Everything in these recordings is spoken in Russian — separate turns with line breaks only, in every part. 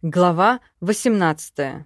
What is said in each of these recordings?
Глава 18.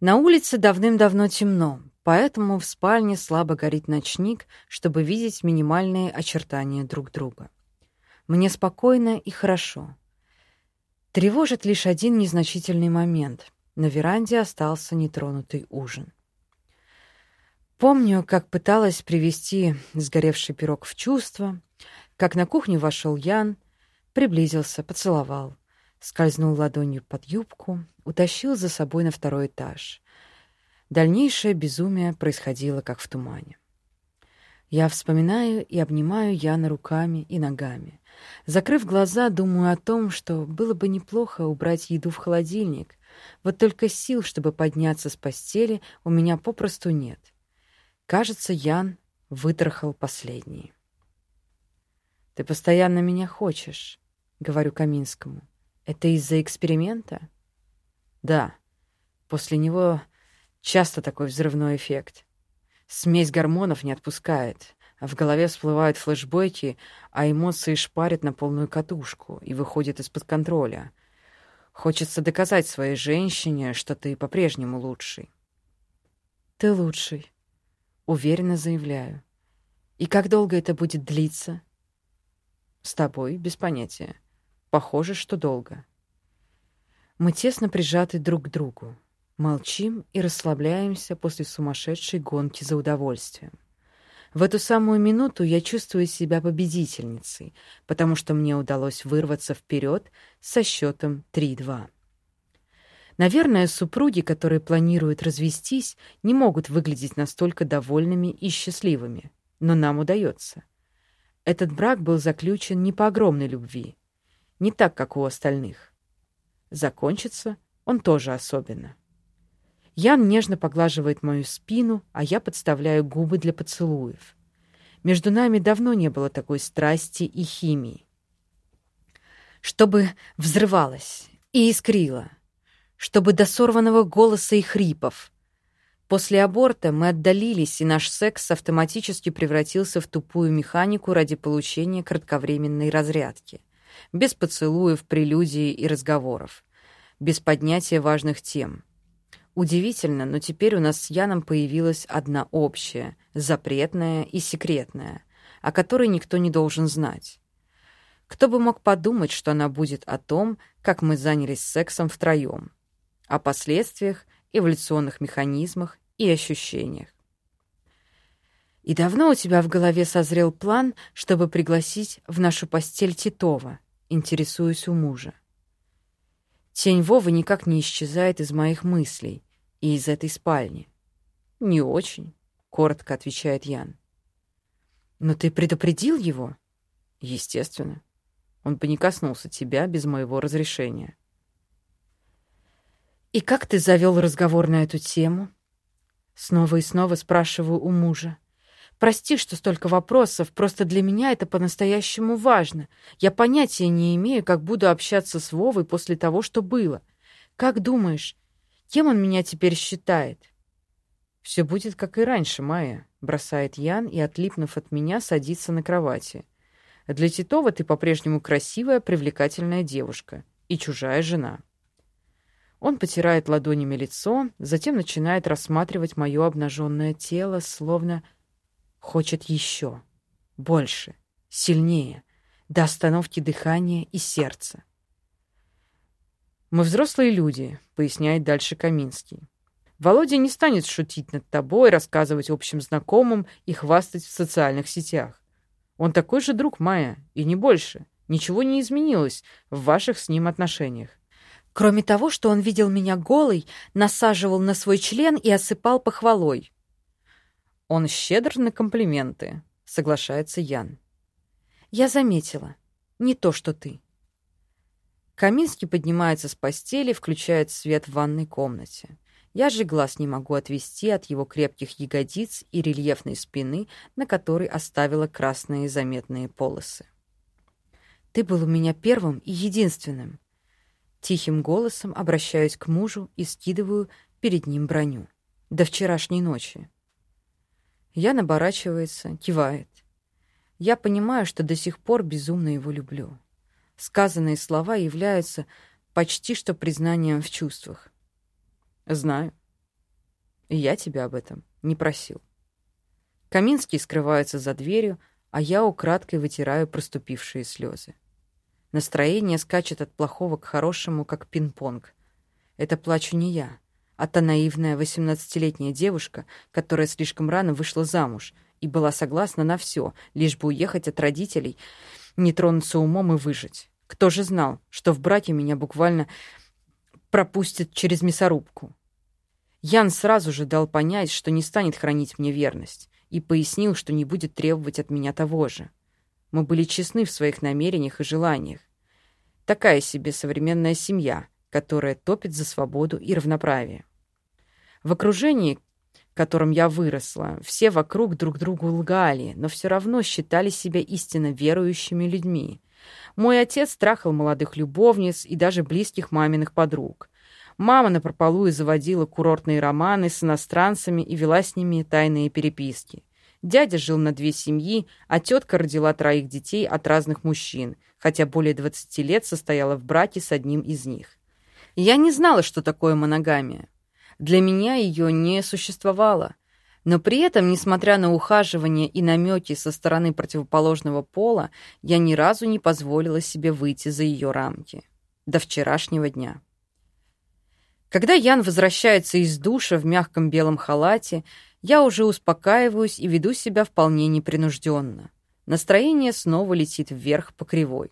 На улице давным-давно темно, поэтому в спальне слабо горит ночник, чтобы видеть минимальные очертания друг друга. Мне спокойно и хорошо. Тревожит лишь один незначительный момент. На веранде остался нетронутый ужин. Помню, как пыталась привести сгоревший пирог в чувство, как на кухню вошел Ян, приблизился, поцеловал скользнул ладонью под юбку, утащил за собой на второй этаж. Дальнейшее безумие происходило как в тумане. Я вспоминаю и обнимаю Яна руками и ногами. Закрыв глаза, думаю о том, что было бы неплохо убрать еду в холодильник. Вот только сил, чтобы подняться с постели, у меня попросту нет. Кажется, Ян вытрахал последний. «Ты постоянно меня хочешь», — говорю Каминскому. Это из-за эксперимента? Да. После него часто такой взрывной эффект. Смесь гормонов не отпускает, в голове всплывают флешбеки, а эмоции шпарят на полную катушку и выходят из-под контроля. Хочется доказать своей женщине, что ты по-прежнему лучший. Ты лучший, уверенно заявляю. И как долго это будет длиться? С тобой без понятия. Похоже, что долго. Мы тесно прижаты друг к другу. Молчим и расслабляемся после сумасшедшей гонки за удовольствием. В эту самую минуту я чувствую себя победительницей, потому что мне удалось вырваться вперед со счетом 3-2. Наверное, супруги, которые планируют развестись, не могут выглядеть настолько довольными и счастливыми, но нам удается. Этот брак был заключен не по огромной любви, не так, как у остальных. Закончится он тоже особенно. Ян нежно поглаживает мою спину, а я подставляю губы для поцелуев. Между нами давно не было такой страсти и химии. Чтобы взрывалось и искрило, чтобы до сорванного голоса и хрипов. После аборта мы отдалились, и наш секс автоматически превратился в тупую механику ради получения кратковременной разрядки без поцелуев, прелюдий и разговоров, без поднятия важных тем. Удивительно, но теперь у нас с Яном появилась одна общая, запретная и секретная, о которой никто не должен знать. Кто бы мог подумать, что она будет о том, как мы занялись сексом втроем, о последствиях, эволюционных механизмах и ощущениях. И давно у тебя в голове созрел план, чтобы пригласить в нашу постель Титова? Интересуюсь у мужа. Тень Вовы никак не исчезает из моих мыслей и из этой спальни. Не очень, коротко отвечает Ян. Но ты предупредил его? Естественно. Он бы не коснулся тебя без моего разрешения. И как ты завел разговор на эту тему? Снова и снова спрашиваю у мужа. Прости, что столько вопросов, просто для меня это по-настоящему важно. Я понятия не имею, как буду общаться с Вовой после того, что было. Как думаешь, кем он меня теперь считает? Все будет, как и раньше, Майя, бросает Ян и, отлипнув от меня, садится на кровати. Для Титова ты по-прежнему красивая, привлекательная девушка и чужая жена. Он потирает ладонями лицо, затем начинает рассматривать мое обнаженное тело, словно Хочет еще, больше, сильнее, до остановки дыхания и сердца. «Мы взрослые люди», — поясняет дальше Каминский. «Володя не станет шутить над тобой, рассказывать общим знакомым и хвастать в социальных сетях. Он такой же друг Майя, и не больше. Ничего не изменилось в ваших с ним отношениях.
Кроме того, что он видел меня голой, насаживал на свой член и осыпал похвалой.
Он щедр на комплименты, соглашается Ян.
Я заметила. Не то, что ты.
Каминский поднимается с постели, включает свет в ванной комнате. Я же глаз не могу отвести от его крепких ягодиц и рельефной спины, на которой оставила красные заметные полосы.
Ты был у меня первым и единственным. Тихим голосом обращаюсь к мужу и скидываю перед ним броню. До вчерашней ночи.
Ян оборачивается, кивает. Я понимаю, что до сих пор безумно его люблю. Сказанные слова являются почти что признанием в чувствах. Знаю. И я тебя об этом не просил. Каминский скрывается за дверью, а я украдкой вытираю проступившие слезы. Настроение скачет от плохого к хорошему, как пинг-понг. Это плачу не я, а та наивная восемнадцатилетняя девушка, которая слишком рано вышла замуж и была согласна на все, лишь бы уехать от родителей, не тронуться умом и выжить. Кто же знал, что в браке меня буквально пропустят через мясорубку? Ян сразу же дал понять, что не станет хранить мне верность, и пояснил, что не будет требовать от меня того же. Мы были честны в своих намерениях и желаниях. Такая себе современная семья, которая топит за свободу и равноправие. В окружении, в котором я выросла, все вокруг друг другу лгали, но все равно считали себя истинно верующими людьми. Мой отец трахал молодых любовниц и даже близких маминых подруг. Мама напропалую заводила курортные романы с иностранцами и вела с ними тайные переписки. Дядя жил на две семьи, а тетка родила троих детей от разных мужчин, хотя более 20 лет состояла в браке с одним из них. Я не знала, что такое моногамия. Для меня ее не существовало. Но при этом, несмотря на ухаживание и намеки со стороны противоположного пола, я ни разу не позволила себе выйти за ее рамки. До вчерашнего дня. Когда Ян возвращается из душа в мягком белом халате, я уже успокаиваюсь и веду себя вполне непринужденно. Настроение снова летит вверх по кривой.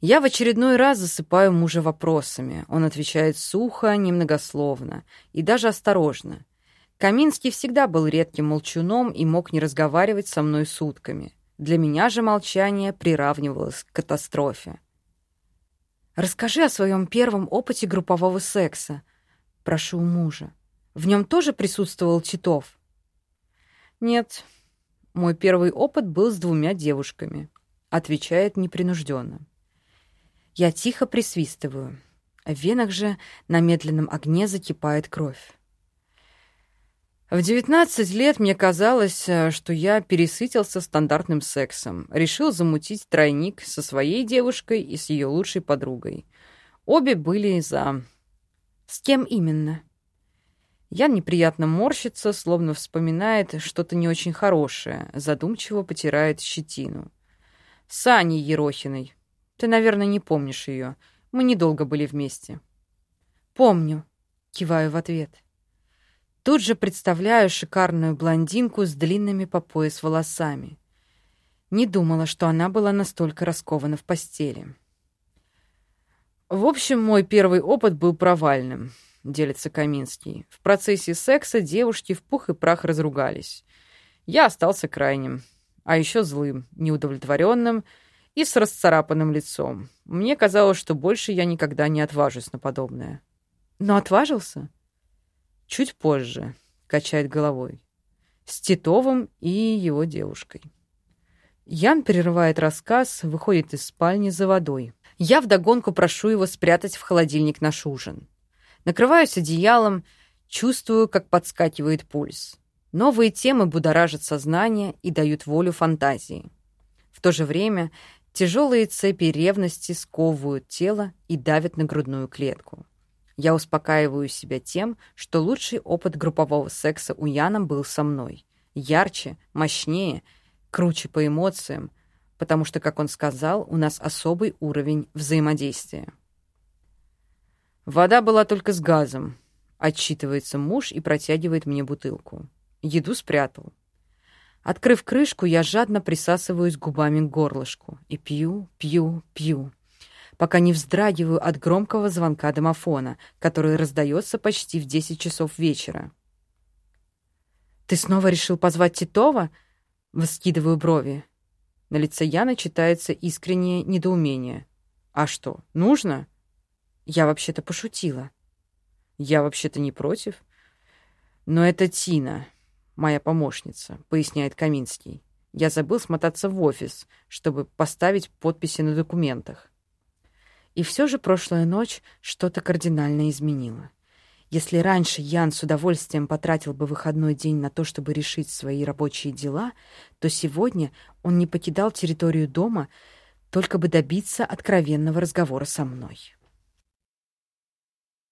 Я в очередной раз засыпаю мужа вопросами. Он отвечает сухо, немногословно и даже осторожно. Каминский всегда был редким молчуном и мог не разговаривать со мной сутками. Для меня же молчание приравнивалось к катастрофе. Расскажи о своем первом опыте группового секса. Прошу мужа. В нем тоже присутствовал Титов? Нет. Мой первый опыт был с двумя девушками. Отвечает непринужденно. Я тихо присвистываю. В венах же на медленном огне закипает кровь. В 19 лет мне казалось, э, что я пересытился стандартным сексом. Решил замутить тройник со своей девушкой и с ее лучшей подругой. Обе были за... С кем именно? Я неприятно морщится, словно вспоминает что-то не очень хорошее, задумчиво потирает щетину. С Аней Ерохиной. Ты, наверное, не помнишь ее. Мы недолго были вместе. Помню. Киваю в ответ. — Тут же представляю шикарную блондинку с длинными по пояс волосами. Не думала, что она была настолько раскована в постели. В общем, мой первый опыт был провальным, делится Каминский. В процессе секса девушки в пух и прах разругались. Я остался крайним, а еще злым, неудовлетворенным и с расцарапанным лицом. Мне казалось, что больше я никогда не отважусь на подобное. Но отважился? Чуть позже, качает головой. С Титовым и его девушкой. Ян прерывает рассказ, выходит из спальни за водой. Я вдогонку прошу его спрятать в холодильник наш ужин. Накрываюсь одеялом, чувствую, как подскакивает пульс. Новые темы будоражат сознание и дают волю фантазии. В то же время тяжелые цепи ревности сковывают тело и давят на грудную клетку. Я успокаиваю себя тем, что лучший опыт группового секса у Яна был со мной. Ярче, мощнее, круче по эмоциям, потому что, как он сказал, у нас особый уровень взаимодействия. Вода была только с газом. Отчитывается муж и протягивает мне бутылку. Еду спрятал. Открыв крышку, я жадно присасываюсь губами к горлышку и пью, пью, пью пока не вздрагиваю от громкого звонка домофона, который раздается почти в 10 часов вечера. «Ты снова решил позвать Титова?» Воскидываю брови. На лице Яны читается искреннее недоумение. «А что, нужно?» «Я вообще-то пошутила». «Я вообще-то не против». «Но это Тина, моя помощница», — поясняет Каминский. «Я забыл смотаться в офис, чтобы поставить подписи на документах. И все же прошлая ночь что-то кардинально изменила. Если раньше Ян с удовольствием потратил бы выходной день на то, чтобы решить свои рабочие дела, то сегодня он не покидал территорию дома, только бы добиться откровенного разговора со мной.